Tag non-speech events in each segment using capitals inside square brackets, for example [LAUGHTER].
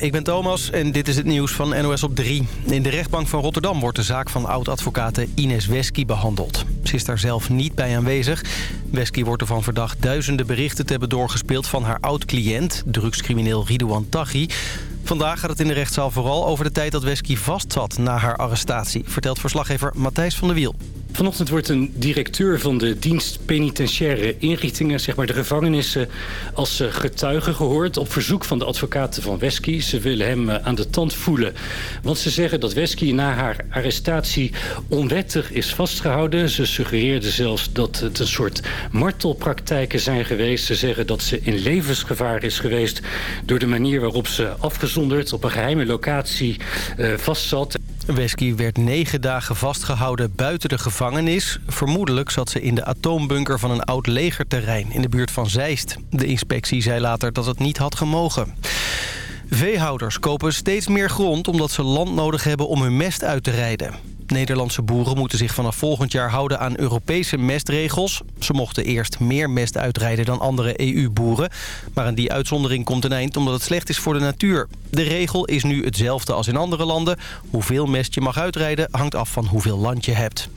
Ik ben Thomas en dit is het nieuws van NOS op 3. In de rechtbank van Rotterdam wordt de zaak van oud-advocate Ines Wesky behandeld. Ze is daar zelf niet bij aanwezig. Wesky wordt ervan verdacht duizenden berichten te hebben doorgespeeld... van haar oud-cliënt, drugscrimineel Ridouan Taghi. Vandaag gaat het in de rechtszaal vooral over de tijd dat Wesky vastzat na haar arrestatie... vertelt verslaggever Matthijs van der Wiel. Vanochtend wordt een directeur van de dienst penitentiaire inrichtingen, zeg maar de gevangenissen, als getuige gehoord op verzoek van de advocaten van Wesky. Ze willen hem aan de tand voelen, want ze zeggen dat Wesky na haar arrestatie onwettig is vastgehouden. Ze suggereerden zelfs dat het een soort martelpraktijken zijn geweest. Ze zeggen dat ze in levensgevaar is geweest door de manier waarop ze op een geheime locatie uh, vastzat. Wesky werd negen dagen vastgehouden buiten de gevangenis. Vermoedelijk zat ze in de atoombunker van een oud legerterrein in de buurt van Zeist. De inspectie zei later dat het niet had gemogen. Veehouders kopen steeds meer grond omdat ze land nodig hebben om hun mest uit te rijden. Nederlandse boeren moeten zich vanaf volgend jaar houden aan Europese mestregels. Ze mochten eerst meer mest uitrijden dan andere EU-boeren. Maar aan die uitzondering komt een eind omdat het slecht is voor de natuur. De regel is nu hetzelfde als in andere landen. Hoeveel mest je mag uitrijden hangt af van hoeveel land je hebt.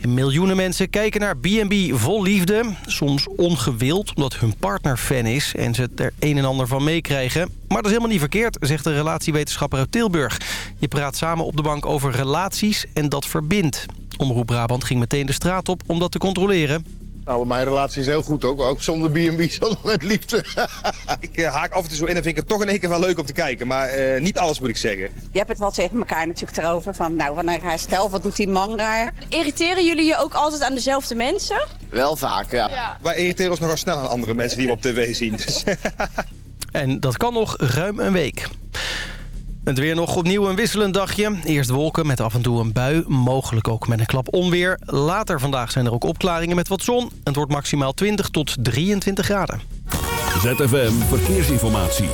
En miljoenen mensen kijken naar B&B vol liefde. Soms ongewild omdat hun partner fan is en ze er een en ander van meekrijgen. Maar dat is helemaal niet verkeerd, zegt de relatiewetenschapper uit Tilburg. Je praat samen op de bank over relaties en dat verbindt. Omroep Brabant ging meteen de straat op om dat te controleren. Nou, mijn relatie is heel goed ook. Ook zonder B&B, [LAUGHS] zonder met liefde. [LAUGHS] ik uh, haak af en toe zo in en vind ik het toch in één keer wel leuk om te kijken. Maar uh, niet alles moet ik zeggen. Je hebt het wel tegen elkaar natuurlijk erover. Van, nou, wanneer hij stel, wat doet die man daar? Irriteren jullie je ook altijd aan dezelfde mensen? Wel vaak, ja. ja. Wij irriteren ons nogal snel aan andere mensen die we op tv zien. Dus. [LAUGHS] en dat kan nog ruim een week. Het weer nog opnieuw een wisselend dagje. Eerst wolken met af en toe een bui, mogelijk ook met een klap onweer. Later vandaag zijn er ook opklaringen met wat zon. Het wordt maximaal 20 tot 23 graden. ZFM Verkeersinformatie.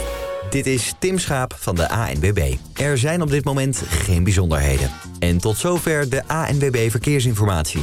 Dit is Tim Schaap van de ANWB. Er zijn op dit moment geen bijzonderheden. En tot zover de ANWB Verkeersinformatie.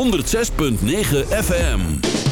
106.9 FM.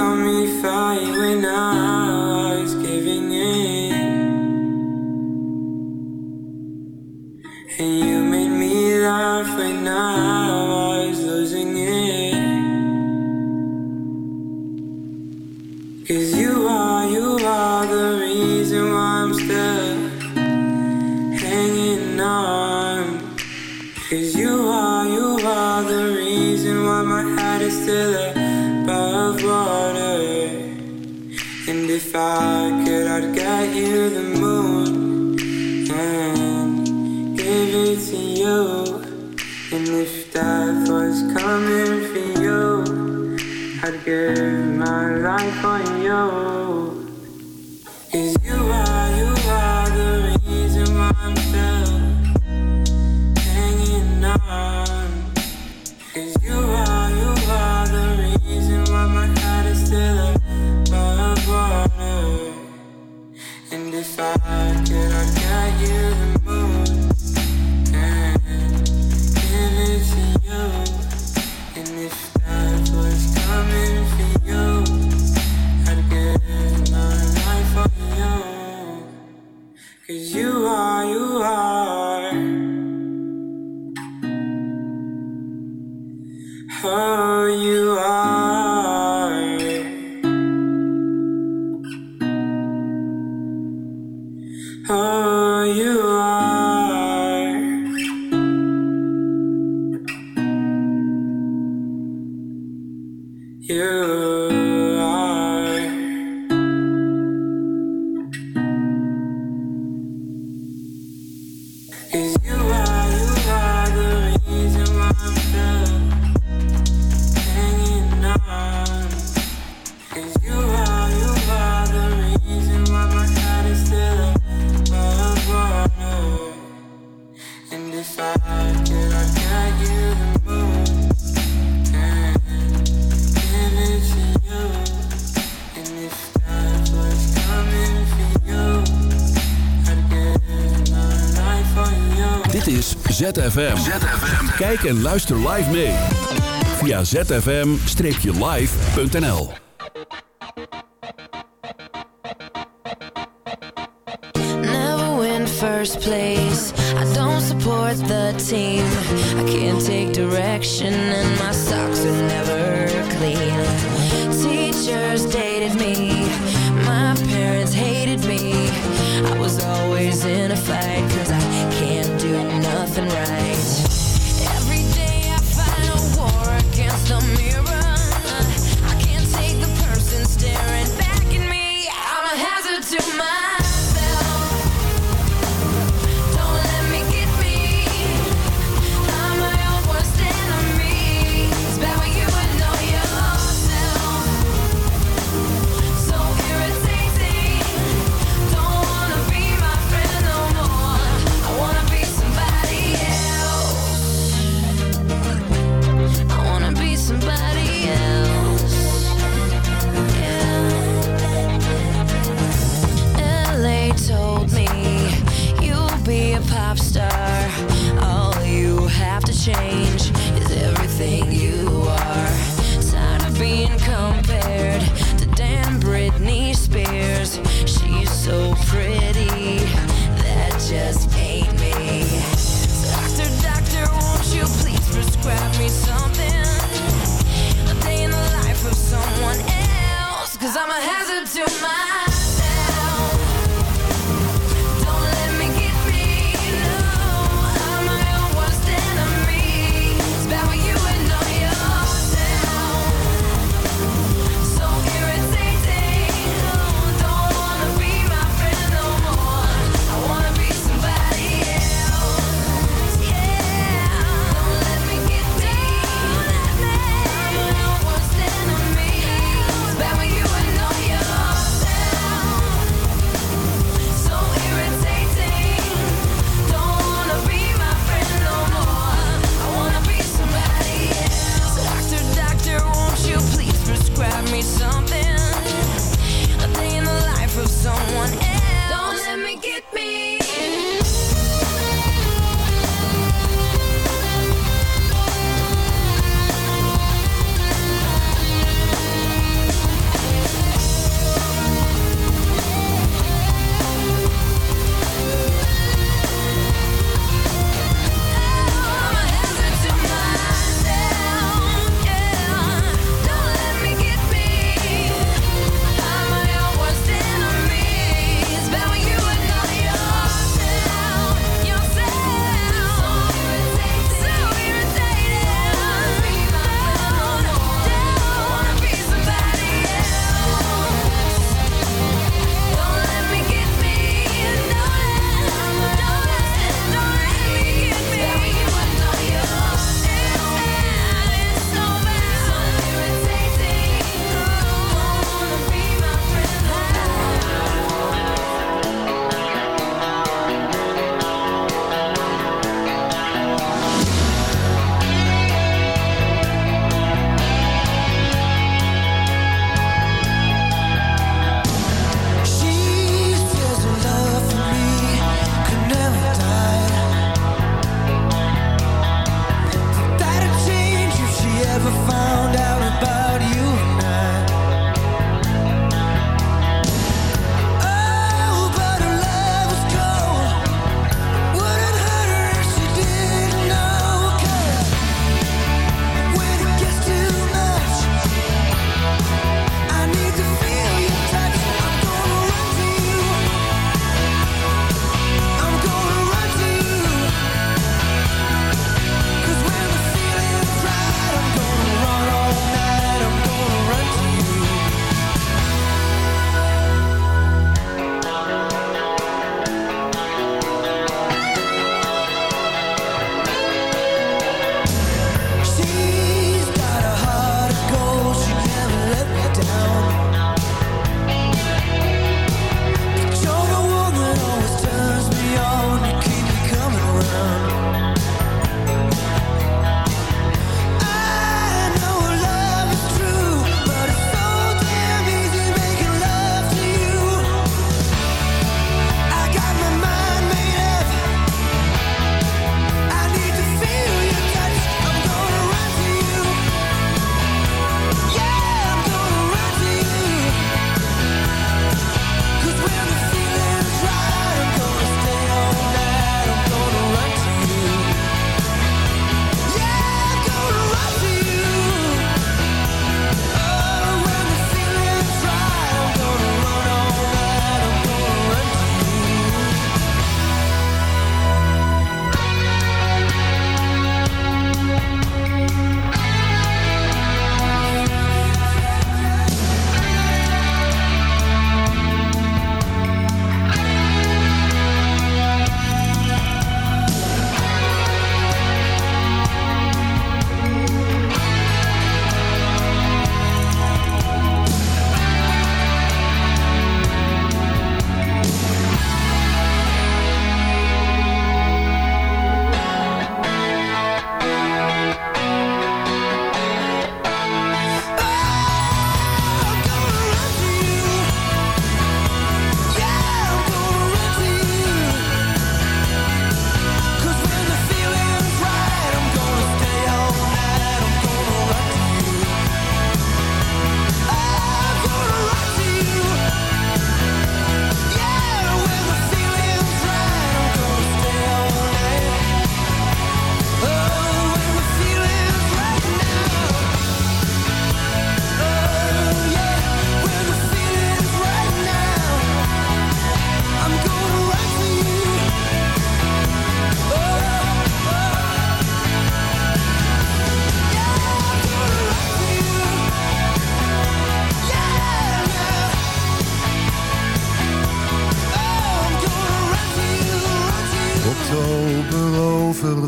come me I went now. ZFM. Kijk en luister live mee. Via zfm-live.nl Never win first place. I don't support the team. I can't take direction and my socks are never clean. Teachers dated me. My parents hated me. I was always in a fight nothing right.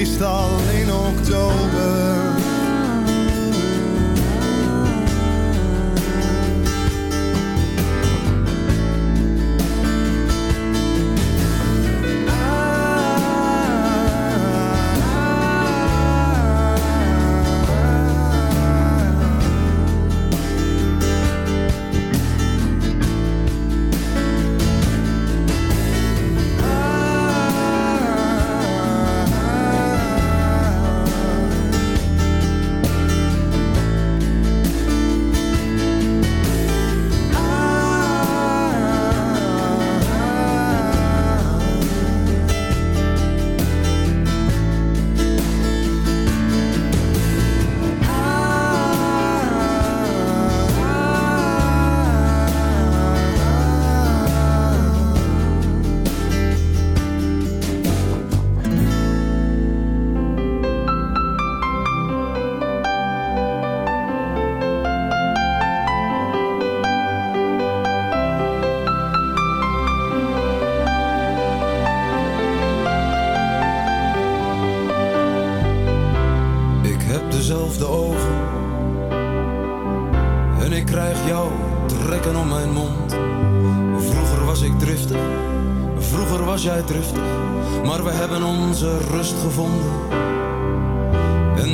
Meestal in oktober.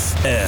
ZFM.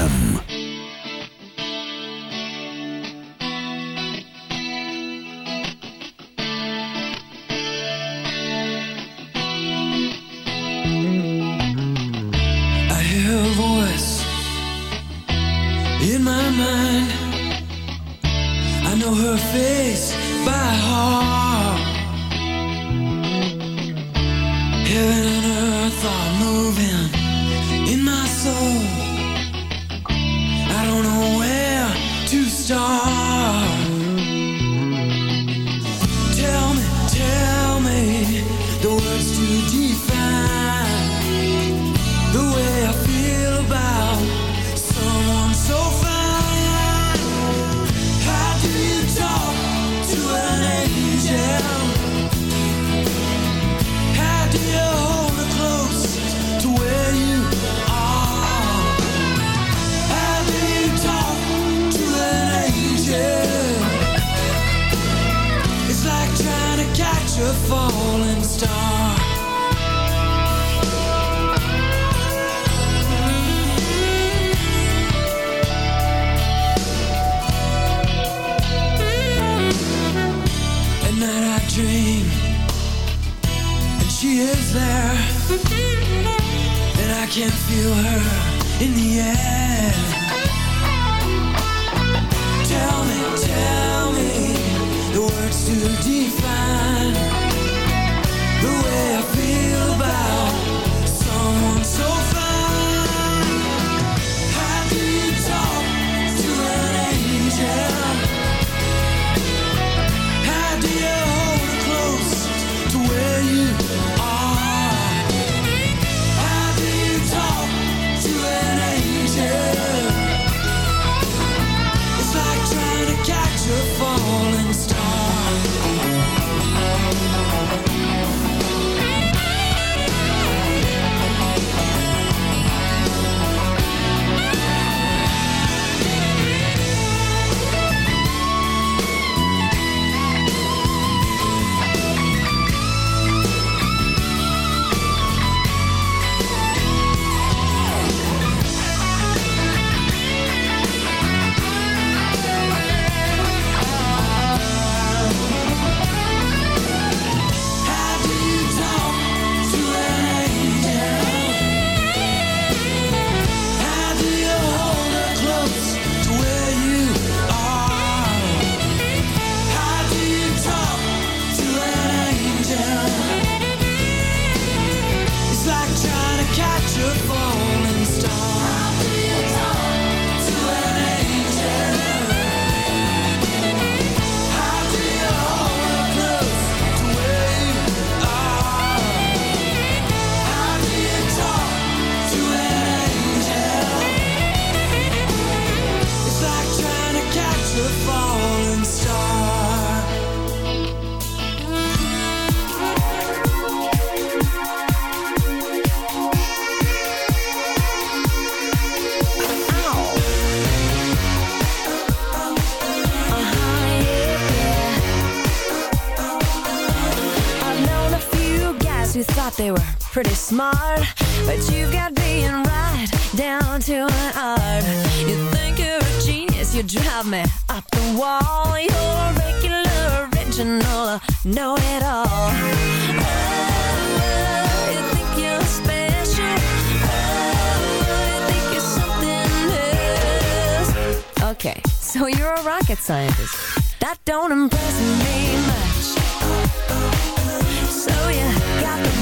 professional, know it all. Oh, oh, okay, so you're a rocket scientist. That don't impress me much. So you got the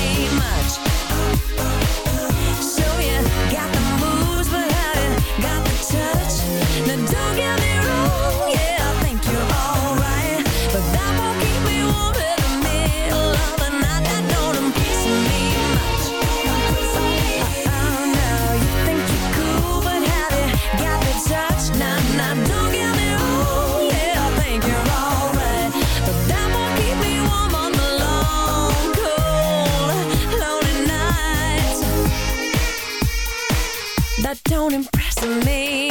don't impress me.